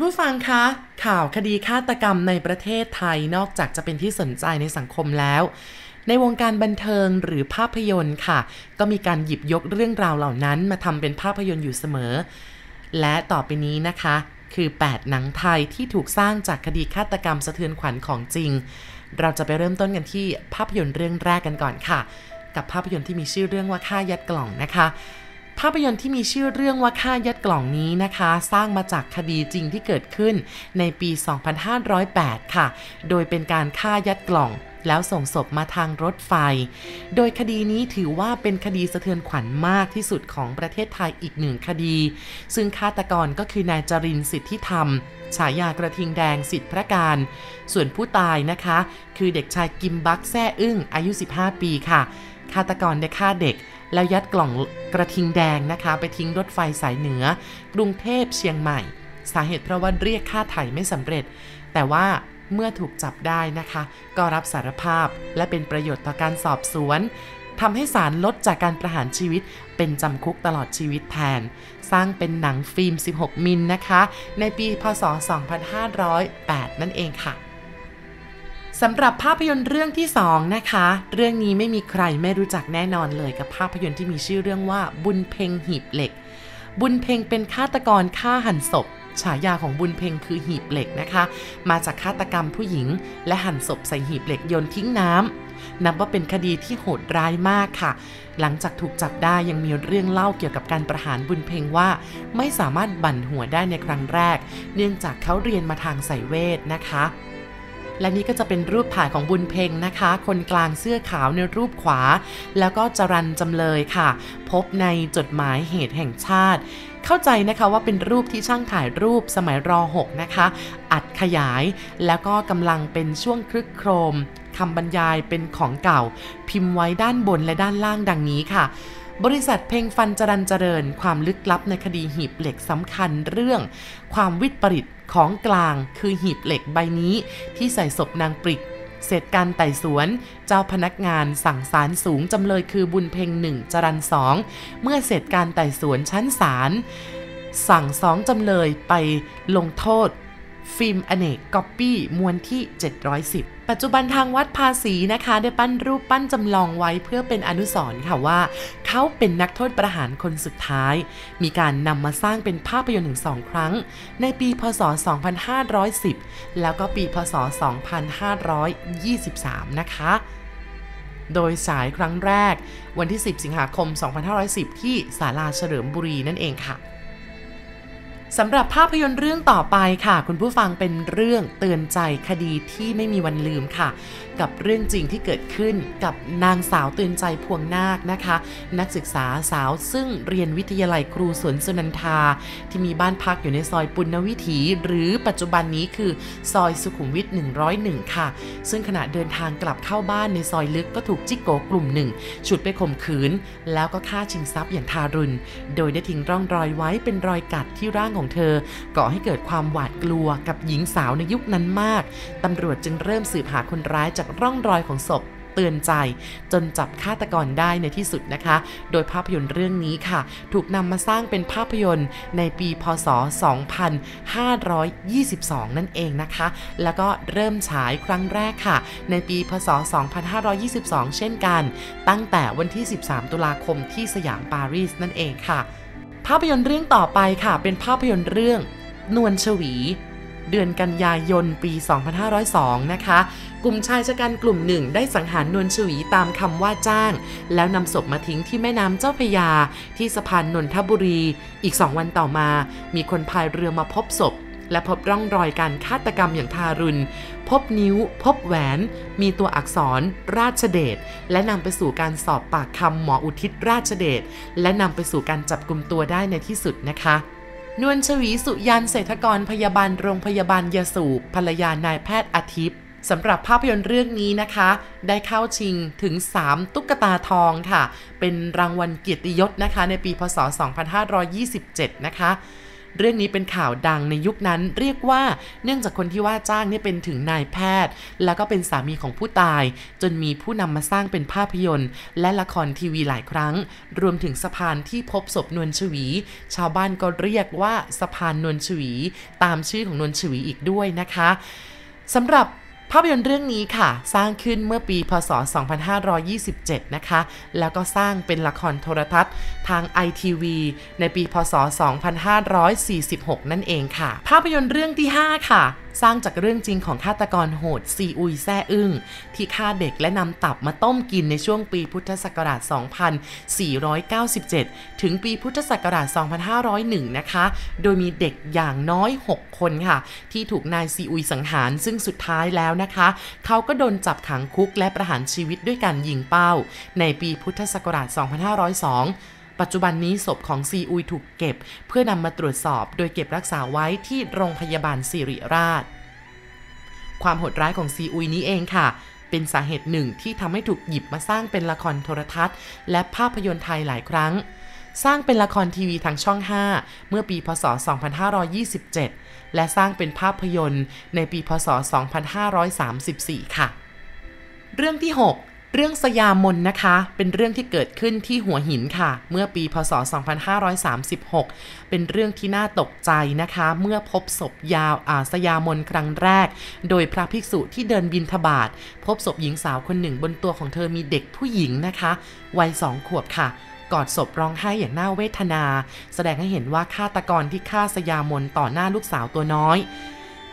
คุณผู้ฟังคะ ข่าวคดีฆาตกรรมในประเทศไทยนอกจากจะเป็นที่สนใจในสังคมแล้ว ในวงการบันเทิงหรือภาพยนตร์ค่ะ ก็มีการหยิบยกเรื่องราวเหล่านั้นมาทำเป็นภาพยนตร์อยู่เสมอ และต่อไปนี้นะคะ คือ 8 หนังไทยที่ถูกสร้างจากคดีฆาตกรรมสะเทือนขวัญของจริง เราจะไปเริ่มต้นกันที่ภาพยนตร์เรื่องแรกกันก่อนค่ะ กับภาพยนตร์ที่มีชื่อเรื่องว่าฆ่ายัดกล่องนะคะ ภาพยนตร์ที่มีชื่อเรื่องว่าฆ่ายัดกล่องนี้นะคะ สร้างมาจากคดีจริงที่เกิดขึ้นในปี 2508 ค่ะ โดยเป็นการฆ่ายัดกล่องแล้วส่งศพมาทางรถไฟ โดยคดีนี้ถือว่าเป็นคดีสะเทือนขวัญมากที่สุดของประเทศไทยอีกหนึ่งคดี ซึ่งฆาตกรก็คือนายจรินสิทธิธรรม ฉายากระทิงแดงสิทธิพระการ ส่วนผู้ตายนะคะ คือเด็กชายกิมบักแซ่อึ้งอายุ 15 ปีค่ะ ฆาตกรได้ฆ่าเด็ก แล้วยัดกล่องกระทิงแดงนะคะ ไปทิ้งรถไฟสายเหนือกรุงเทพเชียงใหม่ สาเหตุเพราะว่าเรียกค่าไถ่ไม่สำเร็จ แต่ว่าเมื่อถูกจับได้นะคะ ก็รับสารภาพและเป็นประโยชน์ต่อการสอบสวนทำให้ศาลลดจากการประหารชีวิตเป็นจำคุกตลอดชีวิตแทน สร้างเป็นหนังฟิล์ม 16 มิลนะคะ ในปีพศ 2508 นั่นเองค่ะ สำหรับภาพยนตร์เรื่องที่ 2 นะคะ เรื่องนี้ไม่มีใครไม่รู้จักแน่นอนเลยกับภาพยนตร์ที่มีชื่อเรื่องว่าบุญเพ็งหีบเหล็ก บุญเพ็งเป็นฆาตกรฆ่าหันศพ ฉายาของบุญเพ็งคือหีบเหล็กนะคะ มาจากฆาตกรรมผู้หญิง และหั่นศพใส่หีบเหล็กโยนทิ้งน้ำนับว่าเป็นคดีที่โหดร้ายมากค่ะ หลังจากถูกจับได้ยังมีเรื่องเล่าเกี่ยวกับการประหารบุญเพ็งว่า ไม่สามารถบั่นหัวได้ในครั้งแรก เนื่องจากเขาเรียนมาทางสายเวทนะคะ และนี่ก็จะเป็นรูปถ่ายของบุญเพ็งนะคะ คนกลางเสื้อขาวในรูปขวา แล้วก็จรันจำเลยค่ะ พบในจดหมายเหตุแห่งชาติ เข้าใจนะคะว่าเป็นรูปที่ช่างถ่ายรูปสมัยร6นะคะ อัดขยายแล้วก็กำลังเป็นช่วงคลึกโครมคำบรรยายเป็นของเก่า พิมพ์ไว้ด้านบนและด้านล่างดังนี้ค่ะ บริษัทเพลงฟันจรันเจริญ ความลึกลับในคดีหีบเหล็กสำคัญเรื่อง ความวิปริตของกลางคือหีบเหล็กใบนี้ ที่ใส่ศพนางปริก เสร็จการไต่สวน เจ้าพนักงานสั่งศาลสูงจำเลยคือบุญเพ็งหนึ่งจรันสองเมื่อเสร็จการไต่สวนชั้นศาลสั่งสองจำเลยไปลงโทษ ฟิล์มอเนกก๊อปปี้มวลที่ 710 ปัจจุบันทางวัดภาษีนะคะได้ปั้นรูปปั้นจำลองไว้เพื่อเป็นอนุสรณ์ค่ะว่า เขาเป็นนักโทษประหารคนสุดท้าย มีการนำมาสร้างเป็นภาพยนตร์ถึงสองครั้ง ในปีพศ 2510 แล้วก็ปีพศ 2523 นะคะโดยสายครั้งแรกวันที่ 10 สิงหาคม 2510 ที่ศาลาเฉลิมบุรีนั่นเองค่ะ สำหรับภาพยนตร์เรื่องต่อไปค่ะ คุณผู้ฟังเป็นเรื่องเตือนใจคดีที่ไม่มีวันลืมค่ะ กับเรื่องจริงที่เกิดขึ้นกับนางสาวเตือนใจพวงนาคนะคะ นักศึกษาสาวซึ่งเรียนวิทยาลัยครูสวนสุนันทา ที่มีบ้านพักอยู่ในซอยปุณณวิถี หรือปัจจุบันนี้คือซอยสุขุมวิท 101 ค่ะ ซึ่งขณะเดินทางกลับเข้าบ้านในซอยลึกก็ถูกจิกโกกลุ่มหนึ่งฉุดไปข่มขืน แล้วก็ฆ่าชิงทรัพย์อย่างทารุณ โดยได้ทิ้งร่องรอยไว้เป็นรอยกัดที่ร่างของเธอ ก่อให้เกิดความหวาดกลัวกับหญิงสาวในยุคนั้นมาก ตำรวจจึงเริ่มสืบหาคนร้ายจากร่องรอยของศพเตือนใจจนจับฆาตกรได้ในที่สุดนะคะ โดยภาพยนตร์เรื่องนี้ค่ะ ถูกนำมาสร้างเป็นภาพยนตร์ในปี พศ 2522 นั่นเองนะคะ แล้วก็เริ่มฉายครั้งแรกค่ะ ในปี พศ 2522 เช่นกัน ตั้งแต่วันที่ 13 ตุลาคมที่สยามปารีสนั่นเองค่ะ ภาพยนตร์เรื่องต่อไปค่ะ เป็นภาพยนตร์เรื่อง นวลชวี เดือนกันยายนปี 2502 นะคะ กลุ่มชายชะกันกลุ่มหนึ่งได้สังหารนวลชวีตามคำว่าจ้าง แล้วนำศพมาทิ้งที่แม่น้ำเจ้าพยา ที่สะพานนนทบุรี อีกสองวันต่อมา มีคนพายเรือมาพบศพ และพบร่องรอยการฆาตกรรมอย่างทารุณ พบนิ้ว พบแหวน มีตัวอักษร ราชเดช และนำไปสู่การสอบปากคำหมออุทิศราชเดช และนำไปสู่การจับกลุ่มตัวได้ในที่สุดนะคะนวลชวีสุยันเศรษฐกรพยาบาลโรงพยาบาลยาสูบภรรยานายแพทย์อาทิตย์สำหรับภาพยนตร์เรื่องนี้นะคะ ได้เข้าชิงถึง 3 ตุ๊กตาทองค่ะ เป็นรางวัลเกียรติยศนะคะ ในปีพศ 2527 นะคะ เรื่องนี้เป็นข่าวดังในยุคนั้นเรียกว่าเนื่องจากคนที่ว่าจ้างนี่เป็นถึงนายแพทย์ แล้วก็เป็นสามีของผู้ตาย จนมีผู้นำมาสร้างเป็นภาพยนตร์ และละครทีวีหลายครั้ง รวมถึงสะพานที่พบศพนวลชวี ชาวบ้านก็เรียกว่าสะพานนวลชวี ตามชื่อของนวลชวีอีกด้วยนะคะสำหรับ ภาพยนตร์เรื่องนี้ค่ะ สร้างขึ้นเมื่อปีพศ 2527 นะคะ แล้วก็สร้างเป็นละครโทรทัศน์ทาง ITV ในปีพศ 2546 นั่นเองค่ะ ภาพยนตร์เรื่องที่ 5 ค่ะสร้างจากเรื่องจริงของฆาตกรโหดซีอุยแซ่อึ้งที่ฆ่าเด็กและนำตับมาต้มกินในช่วงปีพุทธศักราช 2497 ถึงปีพุทธศักราช 2501 นะคะ โดยมีเด็กอย่างน้อย 6 คนค่ะ ที่ถูกนายซีอุยสังหาร ซึ่งสุดท้ายแล้วนะคะ เขาก็โดนจับขังคุกและประหารชีวิตด้วยการยิงเป้า ในปีพุทธศักราช 2502 ปัจจุบันนี้ศพของซีอุยถูกเก็บ เพื่อนำมาตรวจสอบโดยเก็บรักษาไว้ที่โรงพยาบาลสิริราช ความโหดร้ายของซีอุยนี้เองค่ะ เป็นสาเหตุหนึ่งที่ทำให้ถูกหยิบมาสร้างเป็นละครโทรทัศน์ และภาพยนตร์ไทยหลายครั้ง สร้างเป็นละครทีวีทางช่อง 5 เมื่อปีพศ 2527 และสร้างเป็นภาพยนตร์ในปีพศ 2534 ค่ะ เรื่องที่ 6 เรื่องสยามนนะคะ เป็นเรื่องที่เกิดขึ้นที่หัวหินค่ะ เมื่อปีพศ 2536 เป็นเรื่องที่น่าตกใจนะคะ เมื่อพบศพยาวอาสยามนครั้งแรก โดยพระภิกษุที่เดินบินทบาท พบศพหญิงสาวคนหนึ่งบนตัวของเธอมีเด็กผู้หญิงนะคะวัยสองขวบค่ะกอดศพร้องไห้อย่างน่าเวทนา แสดงให้เห็นว่าฆาตกรที่ฆ่าสยามนต่อหน้าลูกสาวตัวน้อย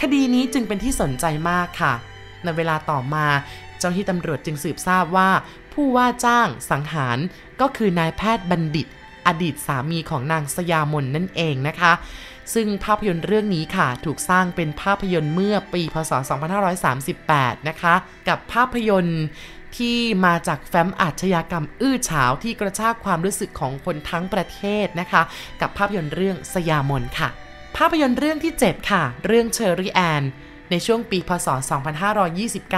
คดีนี้จึงเป็นที่สนใจมากค่ะ ในเวลาต่อมา เจ้าที่ตำรวจจึงสืบทราบว่า ผู้ว่าจ้างสังหารก็คือนายแพทย์บัณฑิต อดีตสามีของนางสยามนนั่นเองนะคะ ซึ่งภาพยนตร์เรื่องนี้ค่ะ ถูกสร้างเป็นภาพยนตร์เมื่อปีพศ 2538 นะคะ กับภาพยนตร์ที่มาจากแฟ้มอาชญากรรมอื้อฉาวที่กระชากความรู้สึกของคนทั้งประเทศนะคะ กับภาพยนตร์เรื่องสยามนค่ะ ภาพยนตร์เรื่องที่ 7 ค่ะ เรื่องเชอรี่แอน ในช่วงปีพศ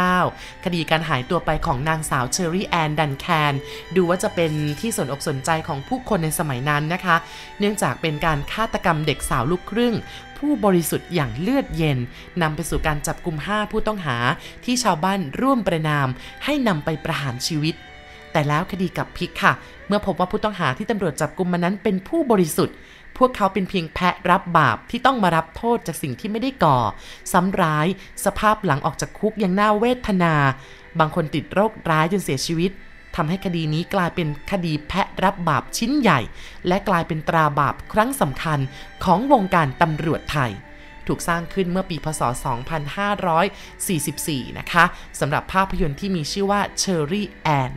2529 คดีการหายตัวไปของนางสาวเชอรี่แอนดันแคนดูว่าจะเป็นที่สนอกสนใจของผู้คนในสมัยนั้นนะคะ เนื่องจากเป็นการฆาตกรรมเด็กสาวลูกครึ่ง ผู้บริสุทธิ์อย่างเลือดเย็นนำไปสู่การจับกลุ่ม 5 ผู้ต้องหาที่ชาวบ้านร่วมประนาม ให้นำไปประหารชีวิต แต่แล้วคดีกับพิกค่ะ เมื่อพบว่าผู้ต้องหาที่ตำรวจจับกุมมานั้นเป็นผู้บริสุทธิ์ พวกเขาเป็นเพียงแพะรับบาปที่ต้องมารับโทษจากสิ่งที่ไม่ได้ก่อ ซ้ำร้าย สภาพหลังออกจากคุกยังน่าเวทนา บางคนติดโรคร้ายจนเสียชีวิตทำให้คดีนี้กลายเป็นคดีแพะรับบาปชิ้นใหญ่ และกลายเป็นตราบาปครั้งสำคัญของวงการตำรวจไทย ถูกสร้างขึ้นเมื่อปีพศ 2544 นะคะสำหรับภาพยนตร์ที่มีชื่อว่า Cherry Ann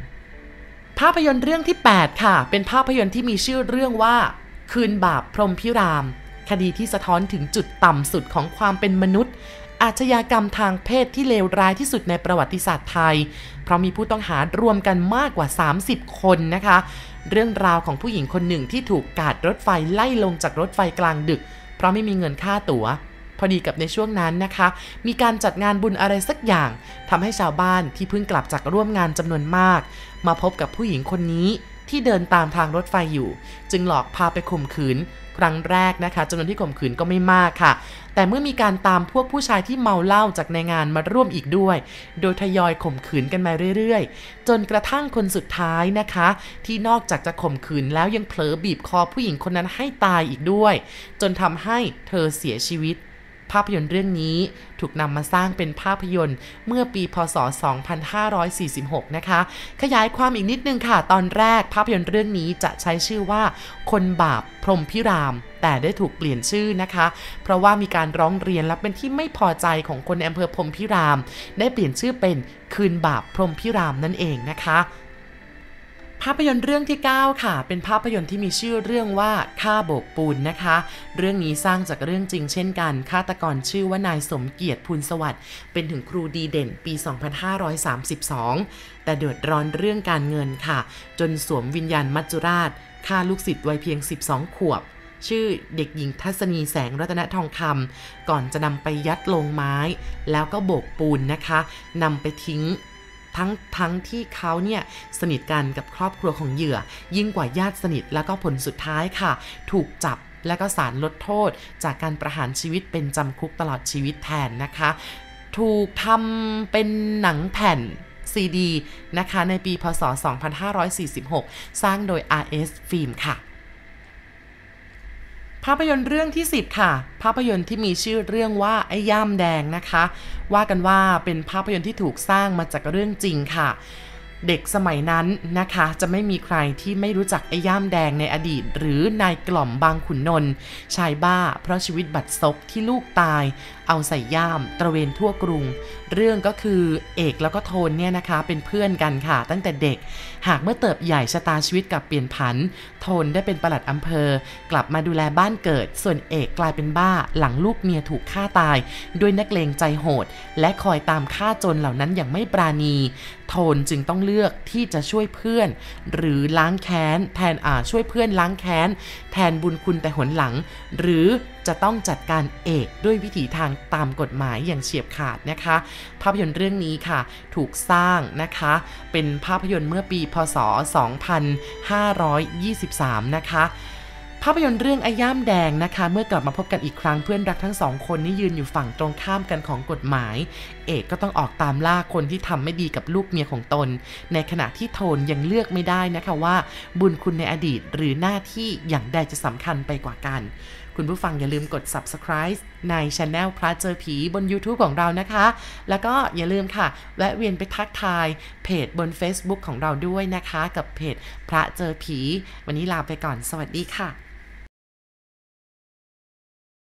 ภาพยนตร์เรื่องที่ 8 ค่ะ เป็นภาพยนตร์ที่มีชื่อเรื่องว่า คืนบาปพรมพิราม คดีที่สะท้อนถึงจุดต่ำสุดของความเป็นมนุษย์ อาชญากรรมทางเพศที่เลวร้ายที่สุดในประวัติศาสตร์ไทย เพราะมีผู้ต้องหารวมกันมากกว่า 30 คนนะคะ เรื่องราวของผู้หญิงคนหนึ่งที่ถูกกาดรถไฟไล่ลงจากรถไฟกลางดึก เพราะไม่มีเงินค่าตัว๋ว พอดีกับในช่วงนั้นนะคะ มีการจัดงานบุญอะไรสักอย่างทำให้ชาวบ้านที่เพิ่งกลับจากร่วมงานจำนวนมาก มาพบกับผู้หญิงคนนี้ที่เดินตามทางรถไฟอยู่ จึงหลอกพาไปข่มขืนครั้งแรกนะคะจำนวนที่ข่มขืนก็ไม่มากค่ะ แต่เมื่อมีการตามพวกผู้ชายที่เมาเหล้าจากในงานมาร่วมอีกด้วย โดยทยอยข่มขืนกันมาเรื่อยๆ จนกระทั่งคนสุดท้ายนะคะ ที่นอกจากจะข่มขืนแล้วยังเผลอบีบคอผู้หญิงคนนั้นให้ตายอีกด้วย จนทำให้เธอเสียชีวิต ภาพยนตร์เรื่องนี้ถูกนำมาสร้างเป็นภาพยนตร์เมื่อปีพศ 2546 นะคะ ขยายความอีกนิดนึงค่ะ ตอนแรกภาพยนตร์เรื่องนี้จะใช้ชื่อว่า คนบาปพรมพิราม แต่ได้ถูกเปลี่ยนชื่อนะคะ เพราะว่ามีการร้องเรียนและเป็นที่ไม่พอใจของคนในอำเภอพรมพิราม ได้เปลี่ยนชื่อเป็นคืนบาปพรมพิรามนั่นเองนะคะ ภาพยนตร์เรื่องที่ 9 ค่ะ เป็นภาพยนตร์ที่มีชื่อเรื่องว่าฆ่าโบกปูนนะคะ เรื่องนี้สร้างจากเรื่องจริงเช่นกันฆาตกรชื่อว่านายสมเกียรติพูลสวัสดิ์เป็นถึงครูดีเด่นปี 2532 แต่เดือดร้อนเรื่องการเงินค่ะ จนสวมวิญญาณมัจจุราชฆ่าลูกศิษย์วัยเพียง 12 ขวบชื่อเด็กหญิงทัศนีแสงรัตนทองคำก่อนจะนำไปยัดลงไม้ แล้วก็โบกปูนนะคะนำไปทิ้ง ทั้งทั้งที่เขาเนี่ยสนิทกันกับครอบครัวของเหยื่อ ยิ่งกว่าญาติสนิทแล้วก็ผลสุดท้ายค่ะ ถูกจับและก็สารลดโทษ จากการประหารชีวิตเป็นจำคุกตลอดชีวิตแทนนะคะ ถูกทำเป็นหนังแผ่นซีดีนะคะในปีพศ 2546 สร้างโดย RS ฟิล์มค่ะ ภาพยนตร์เรื่องที่ 10 ค่ะ ภาพยนตร์ที่มีชื่อเรื่องว่าไอ้ย่ามแดงนะคะ ว่ากันว่าเป็นภาพยนตร์ที่ถูกสร้างมาจากเรื่องจริงค่ะ เด็กสมัยนั้นนะคะ จะไม่มีใครที่ไม่รู้จักไอ้ย่ามแดงในอดีต หรือนายกล่อมบางขุนนนท์ชายบ้าเพราะชีวิตบัดซบที่ลูกตาย เอาใส่ย่ามตระเวนทั่วกรุง เรื่องก็คือเอกแล้วก็โทนเนี่ยนะคะ เป็นเพื่อนกันค่ะ ตั้งแต่เด็ก หากเมื่อเติบใหญ่ชะตาชีวิตกับเปลี่ยนผัน โทนได้เป็นประหลัดอำเภอ กลับมาดูแลบ้านเกิด ส่วนเอกกลายเป็นบ้าหลังลูกเมียถูกฆ่าตาย ด้วยนักเลงใจโหด และคอยตามฆ่าจนเหล่านั้นอย่างไม่ปราณี โทนจึงต้องเลือกที่จะช่วยเพื่อน หรือล้างแค้นแทนอ่าช่วยเพื่อนล้างแค้น แทนบุญคุณแต่หนหลัง หรือ จะต้องจัดการเอกด้วยวิถีทางตามกฎหมายอย่างเฉียบขาดนะคะ ภาพยนตร์เรื่องนี้ค่ะ ถูกสร้างนะคะ เป็นภาพยนตร์เมื่อปี พศ 2523 นะคะภาพยนตร์เรื่องไอ้ย่ามแดงนะคะ เมื่อกลับมาพบกันอีกครั้งเพื่อนรักทั้งสองคนนี่ยืนอยู่ฝั่งตรงข้ามกันของกฎหมาย เอกก็ต้องออกตามล่าคนที่ทำไม่ดีกับลูกเมียของตน ในขณะที่โทนยังเลือกไม่ได้นะคะว่า บุญคุณในอดีตหรือหน้าที่อย่างใดจะสำคัญไปกว่ากัน คุณผู้ฟังอย่าลืมกด subscribe ในช anel พระเจอผีบน YouTube ของเรานะคะ แล้วก็อย่าลืมค่ะ แวะเวียนไปทักทายเพจบน Facebook ของเราด้วยนะคะ กับเพจพระเจอผี วันนี้ลาไปก่อนสวัสดีค่ะ